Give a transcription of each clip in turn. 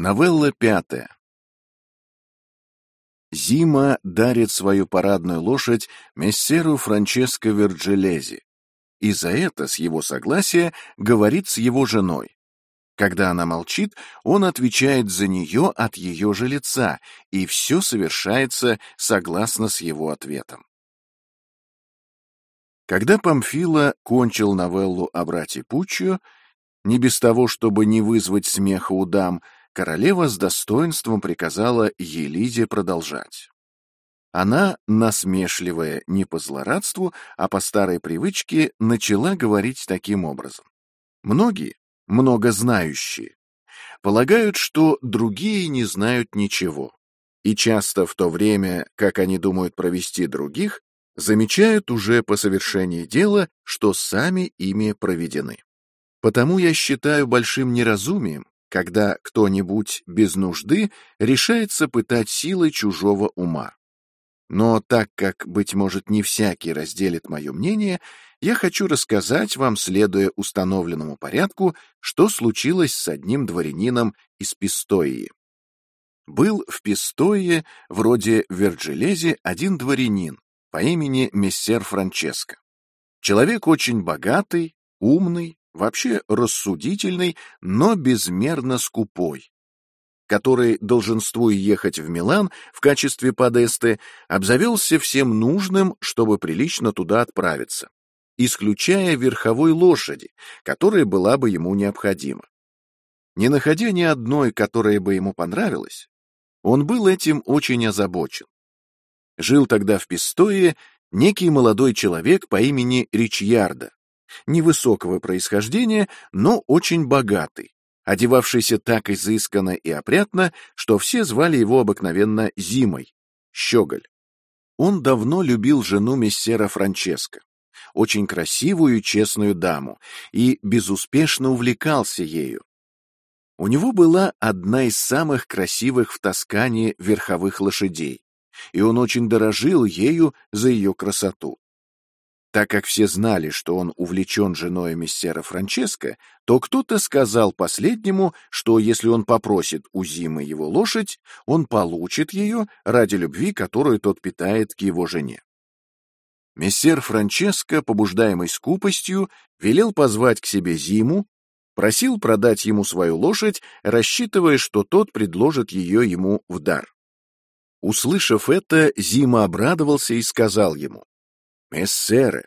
Новелла пятая. Зима дарит свою парадную лошадь мессеру Франческо Верджелези, и за это, с его согласия, говорит с его женой. Когда она молчит, он отвечает за нее от ее же лица, и все совершается согласно с его ответом. Когда Памфила кончил новеллу о брате Пуччио, не без того, чтобы не вызвать смеха у дам, королева с достоинством приказала Елизе продолжать. Она, насмешливая не по злорадству, а по старой привычке, начала говорить таким образом. Многие, много знающие, полагают, что другие не знают ничего, и часто в то время, как они думают провести других, замечают уже по совершении дела, что сами ими проведены. Потому я считаю большим неразумием, когда кто-нибудь без нужды решается пытать силой чужого ума. Но так как, быть может, не всякий разделит мое мнение, я хочу рассказать вам, следуя установленному порядку, что случилось с одним дворянином из Пистоии. Был в Пистое, вроде Верджилези, один дворянин по имени мессер Франческо. Человек очень богатый, умный, вообще рассудительный, но безмерно скупой, который, долженствуя ехать в Милан в качестве подесты, обзавелся всем нужным, чтобы прилично туда отправиться, исключая верховой лошади, которая была бы ему необходима. Не находя ни одной, которая бы ему понравилась, он был этим очень озабочен. Жил тогда в Пистое некий молодой человек по имени Ричьярда, невысокого происхождения, но очень богатый, одевавшийся так изысканно и опрятно, что все звали его обыкновенно Зимой, Щеголь. Он давно любил жену мессера Франческо, очень красивую и честную даму, и безуспешно увлекался ею. У него была одна из самых красивых в Тоскане верховых лошадей, и он очень дорожил ею за ее красоту. Так как все знали, что он увлечен женой мессера Франческо, то кто-то сказал последнему, что если он попросит у Зимы его лошадь, он получит ее ради любви, которую тот питает к его жене. Мессер Франческо, побуждаемый скупостью, велел позвать к себе Зиму, просил продать ему свою лошадь, рассчитывая, что тот предложит ее ему в дар. Услышав это, Зима обрадовался и сказал ему, «Мессеры,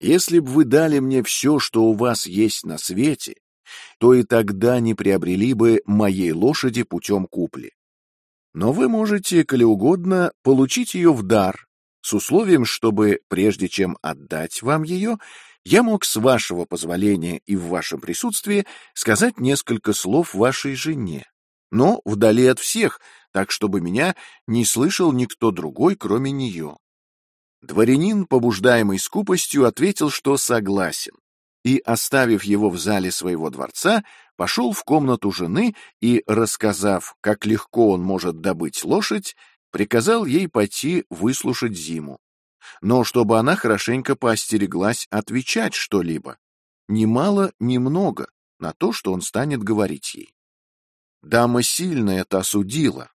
если б вы дали мне все, что у вас есть на свете, то и тогда не приобрели бы моей лошади путем купли. Но вы можете, коли угодно, получить ее в дар, с условием, чтобы, прежде чем отдать вам ее, я мог с вашего позволения и в вашем присутствии сказать несколько слов вашей жене, но вдали от всех, так чтобы меня не слышал никто другой, кроме нее. Дворянин, побуждаемый скупостью, ответил, что согласен, и, оставив его в зале своего дворца, пошел в комнату жены и, рассказав, как легко он может добыть лошадь, приказал ей пойти выслушать зиму. Но чтобы она хорошенько поостереглась отвечать что-либо, ни мало, ни много, на то, что он станет говорить ей. Дама сильно это осудила,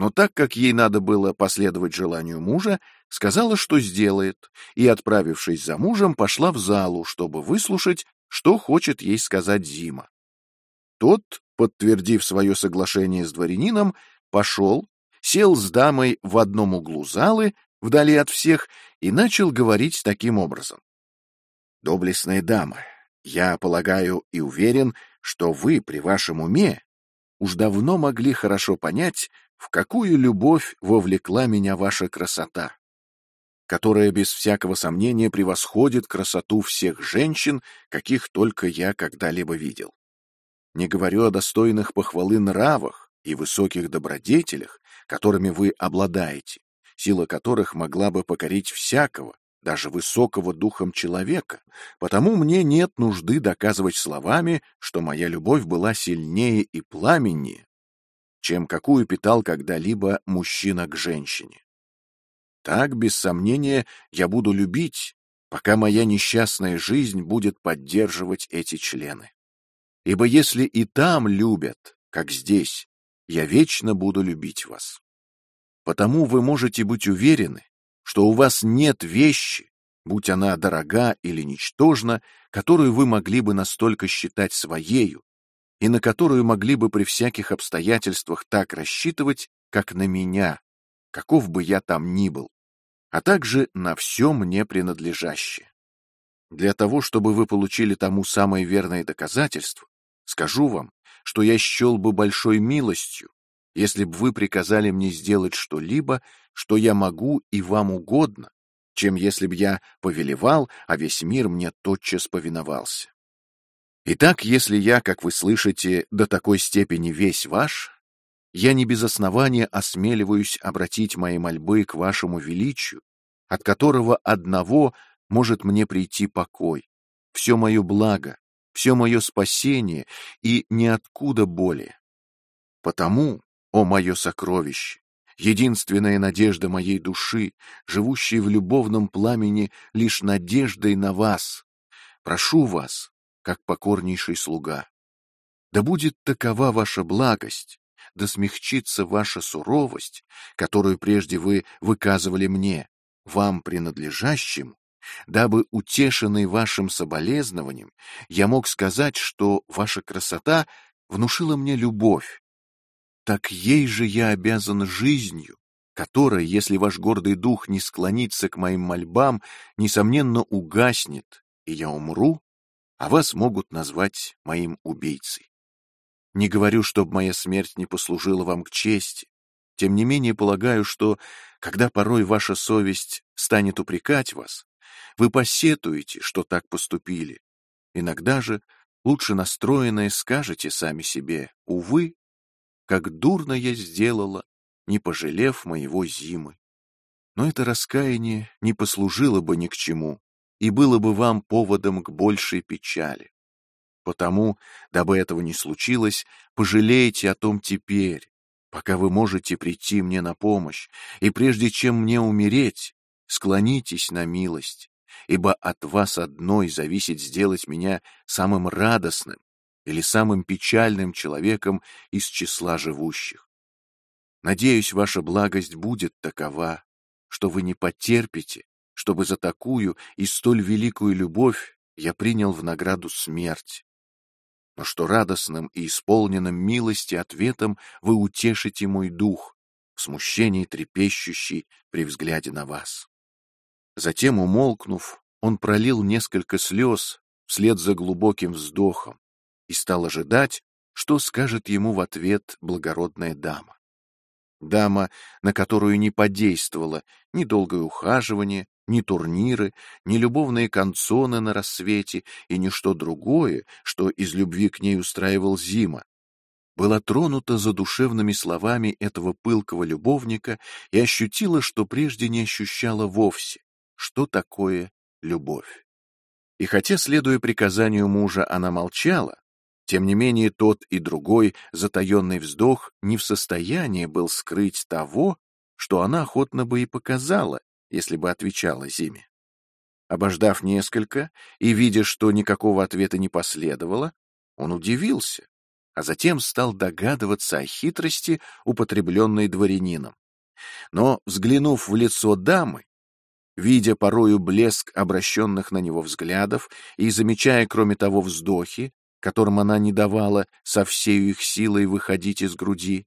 но так как ей надо было последовать желанию мужа, сказала, что сделает, и, отправившись за мужем, пошла в залу, чтобы выслушать, что хочет ей сказать Зима. Тот, подтвердив свое соглашение с дворянином, пошел, сел с дамой в одном углу залы, вдали от всех, и начал говорить таким образом. «Доблестная дама, я полагаю и уверен, что вы при вашем уме уж давно могли хорошо понять, в какую любовь вовлекла меня ваша красота, которая без всякого сомнения превосходит красоту всех женщин, каких только я когда-либо видел. Не говорю о достойных похвалы нравах и высоких добродетелях, которыми вы обладаете, сила которых могла бы покорить всякого, даже высокого духом человека, потому мне нет нужды доказывать словами, что моя любовь была сильнее и пламеннее, чем какую питал когда-либо мужчина к женщине. Так, без сомнения, я буду любить, пока моя несчастная жизнь будет поддерживать эти члены. Ибо если и там любят, как здесь, я вечно буду любить вас. Потому вы можете быть уверены, что у вас нет вещи, будь она дорога или ничтожна, которую вы могли бы настолько считать своею, и на которую могли бы при всяких обстоятельствах так рассчитывать, как на меня, каков бы я там ни был, а также на все мне принадлежащее. Для того, чтобы вы получили тому самое верное доказательство, скажу вам, что я счел бы большой милостью, если бы вы приказали мне сделать что-либо, что я могу и вам угодно, чем если б я повелевал, а весь мир мне тотчас повиновался. Итак, если я, как вы слышите, до такой степени весь ваш, я не без основания осмеливаюсь обратить мои мольбы к вашему величию, от которого одного может мне прийти покой, все мое благо, все мое спасение и ниоткуда более. Потому, о мое сокровище, единственная надежда моей души, живущей в любовном пламени лишь надеждой на вас, прошу вас, как покорнейший слуга. Да будет такова ваша благость, да смягчится ваша суровость, которую прежде вы выказывали мне, вам принадлежащему, дабы, утешенный вашим соболезнованием, я мог сказать, что ваша красота внушила мне любовь. Так ей же я обязан жизнью, которая, если ваш гордый дух не склонится к моим мольбам, несомненно угаснет, и я умру, а вас могут назвать моим убийцей. Не говорю, чтобы моя смерть не послужила вам к чести. Тем не менее, полагаю, что, когда порой ваша совесть станет упрекать вас, вы посетуете, что так поступили. Иногда же, лучше настроенные, скажете сами себе, увы, как дурно я сделала, не пожалев моего зимы. Но это раскаяние не послужило бы ни к чему и было бы вам поводом к большей печали. Потому, дабы этого не случилось, пожалейте о том теперь, пока вы можете прийти мне на помощь, и прежде чем мне умереть, склонитесь на милость, ибо от вас одной зависит сделать меня самым радостным или самым печальным человеком из числа живущих. Надеюсь, ваша благость будет такова, что вы не потерпите, чтобы за такую и столь великую любовь я принял в награду смерть, но что радостным и исполненным милости ответом вы утешите мой дух, в смущении трепещущий при взгляде на вас. Затем, умолкнув, он пролил несколько слез вслед за глубоким вздохом и стал ожидать, что скажет ему в ответ благородная дама. Дама, на которую не подействовало ни долгое ухаживание, ни турниры, ни любовные канцоны на рассвете и ничто другое, что из любви к ней устраивал Зима, была тронута задушевными словами этого пылкого любовника и ощутила, что прежде не ощущала вовсе, что такое любовь. И хотя, следуя приказанию мужа, она молчала, тем не менее тот и другой затаенный вздох не в состоянии был скрыть того, что она охотно бы и показала, если бы отвечала Зиме. Обождав несколько и видя, что никакого ответа не последовало, он удивился, а затем стал догадываться о хитрости, употребленной дворянином. Но, взглянув в лицо дамы, видя порою блеск обращенных на него взглядов и замечая, кроме того, вздохи, которым она не давала со всею их силой выходить из груди,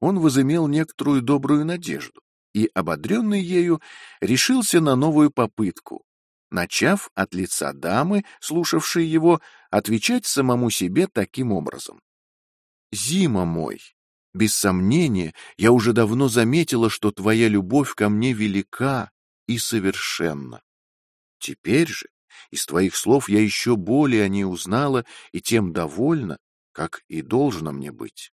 он возымел некоторую добрую надежду и, ободренный ею, решился на новую попытку, начав от лица дамы, слушавшей его, отвечать самому себе таким образом. «Зима мой, без сомнения, я уже давно заметила, что твоя любовь ко мне велика и совершенна. Теперь же из твоих слов я еще более о ней узнала и тем довольна, как и должно мне быть.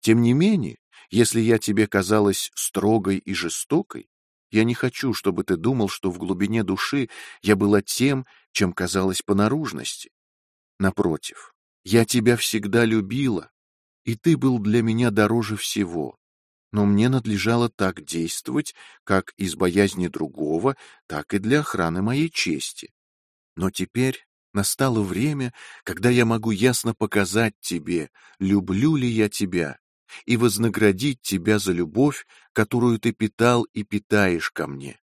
Тем не менее, если я тебе казалась строгой и жестокой, я не хочу, чтобы ты думал, что в глубине души я была тем, чем казалась по наружности. Напротив, я тебя всегда любила, и ты был для меня дороже всего. Но мне надлежало так действовать, как из боязни другого, так и для охраны моей чести. Но теперь настало время, когда я могу ясно показать тебе, люблю ли я тебя, и вознаградить тебя за любовь, которую ты питал и питаешь ко мне.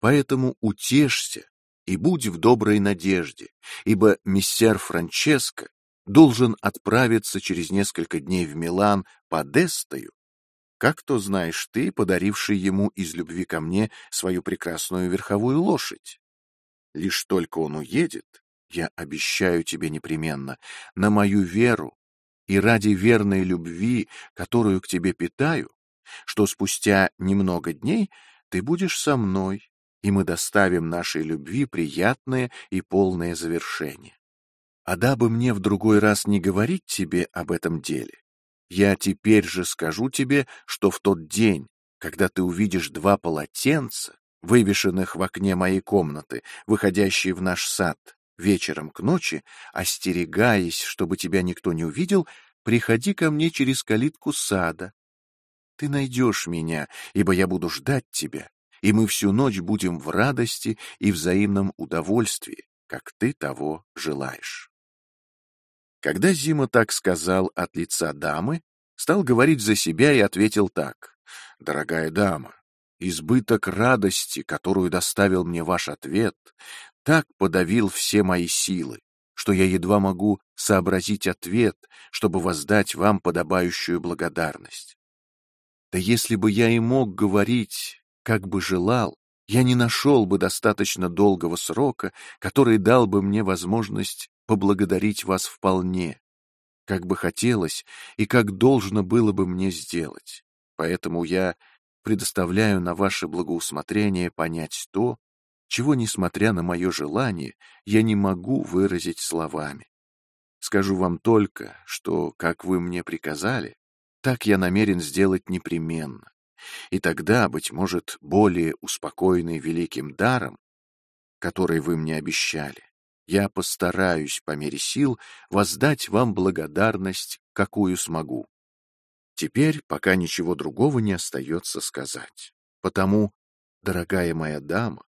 Поэтому утешься и будь в доброй надежде, ибо мессер Франческо должен отправиться через несколько дней в Милан по Дестою, как то знаешь ты, подаривший ему из любви ко мне свою прекрасную верховую лошадь. Лишь только он уедет, я обещаю тебе непременно, на мою веру и ради верной любви, которую к тебе питаю, что спустя немного дней ты будешь со мной, и мы доставим нашей любви приятное и полное завершение. А дабы мне в другой раз не говорить тебе об этом деле, я теперь же скажу тебе, что в тот день, когда ты увидишь два полотенца, вывешенных в окне моей комнаты, выходящие в наш сад, вечером к ночи, остерегаясь, чтобы тебя никто не увидел, приходи ко мне через калитку сада. Ты найдешь меня, ибо я буду ждать тебя, и мы всю ночь будем в радости и взаимном удовольствии, как ты того желаешь. Когда Зима так сказал от лица дамы, стал говорить за себя и ответил так. «Дорогая дама, избыток радости, которую доставил мне ваш ответ, так подавил все мои силы, что я едва могу сообразить ответ, чтобы воздать вам подобающую благодарность. Да если бы я и мог говорить, как бы желал, я не нашел бы достаточно долгого срока, который дал бы мне возможность поблагодарить вас вполне, как бы хотелось и как должно было бы мне сделать. Поэтому я предоставляю на ваше благоусмотрение понять то, чего, несмотря на мое желание, я не могу выразить словами. Скажу вам только, что, как вы мне приказали, так я намерен сделать непременно. И тогда, быть может, более успокоенный великим даром, который вы мне обещали, я постараюсь по мере сил воздать вам благодарность, какую смогу. Теперь пока ничего другого не остается сказать. Потому, дорогая моя дама,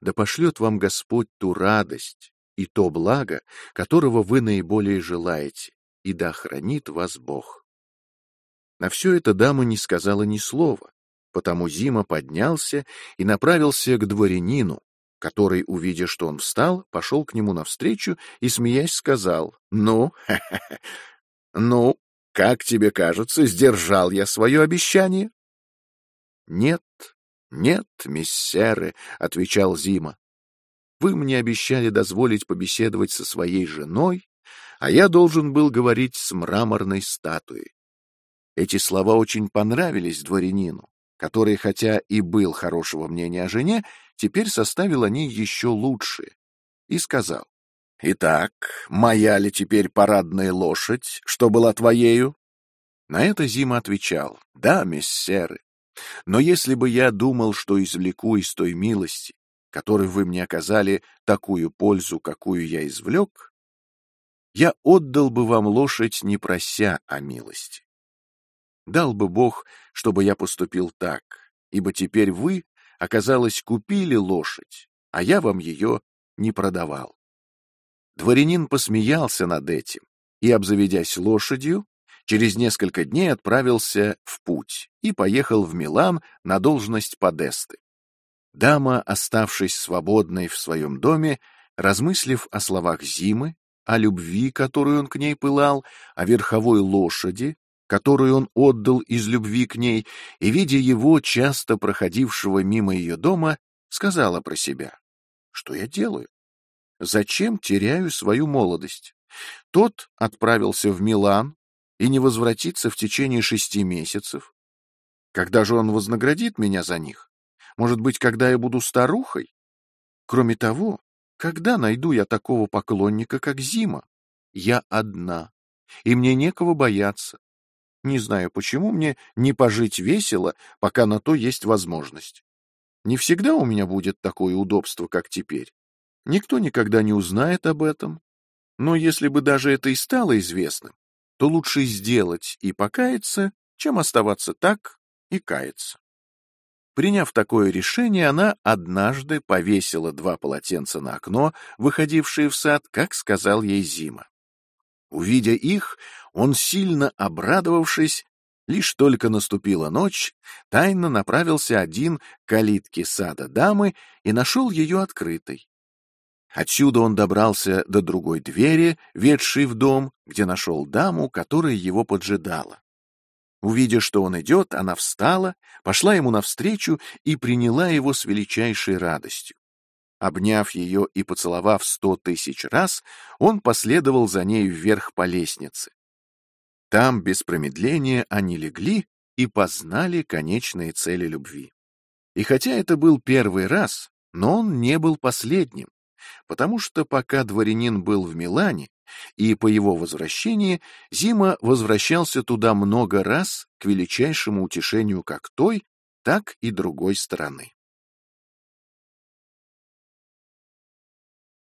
да пошлет вам Господь ту радость и то благо, которого вы наиболее желаете, и да хранит вас Бог. На все это дама не сказала ни слова, потому Зима поднялся и направился к дворянину, который, увидя, что он встал, пошел к нему навстречу и, смеясь, сказал, «Ну, ну, как тебе кажется, сдержал я свое обещание?» «Нет, нет, миссеры», — отвечал Зима. «Вы мне обещали дозволить побеседовать со своей женой, а я должен был говорить с мраморной статуей». Эти слова очень понравились дворянину, который, хотя и был хорошего мнения о жене, теперь составил о ней еще лучше, и сказал, «Итак, моя ли теперь парадная лошадь, что была твоею?» На это Зима отвечал, «Да, мессеры, но если бы я думал, что извлеку из той милости, которой вы мне оказали, такую пользу, какую я извлек, я отдал бы вам лошадь, не прося о милости. Дал бы Бог, чтобы я поступил так, ибо теперь вы Оказалось, купили лошадь, а я вам ее не продавал. Дворянин посмеялся над этим и, обзаведясь лошадью, через несколько дней отправился в путь и поехал в Милан на должность подесты. Дама, оставшись свободной в своем доме, размыслив о словах Зимы, о любви, которую он к ней пылал, о верховой лошади, которую он отдал из любви к ней, и, видя его, часто проходившего мимо ее дома, сказала про себя, что я делаю? Зачем теряю свою молодость? Тот отправился в Милан и не возвратится в течение шести месяцев. Когда же он вознаградит меня за них? Может быть, когда я буду старухой? Кроме того, когда найду я такого поклонника, как Зима? Я одна, и мне некого бояться. Не знаю, почему мне не пожить весело, пока на то есть возможность. Не всегда у меня будет такое удобство, как теперь. Никто никогда не узнает об этом. Но если бы даже это и стало известным, то лучше сделать и покаяться, чем оставаться так и каяться. Приняв такое решение, она однажды повесила два полотенца на окно, выходившее в сад, как сказал ей Зима. Увидя их, он, сильно обрадовавшись, Лишь только наступила ночь, тайно направился один к калитке сада дамы и нашел ее открытой. Отсюда он добрался до другой двери, ведшей в дом, где нашел даму, которая его поджидала. Увидя, что он идет, она встала, пошла ему навстречу и приняла его с величайшей радостью. Обняв ее и поцеловав сто тысяч раз, он последовал за ней вверх по лестнице. Там, без промедления, они легли и познали конечные цели любви. И хотя это был первый раз, но он не был последним, потому что пока дворянин был в Милане, и по его возвращении Зима возвращался туда много раз к величайшему утешению как той, так и другой стороны.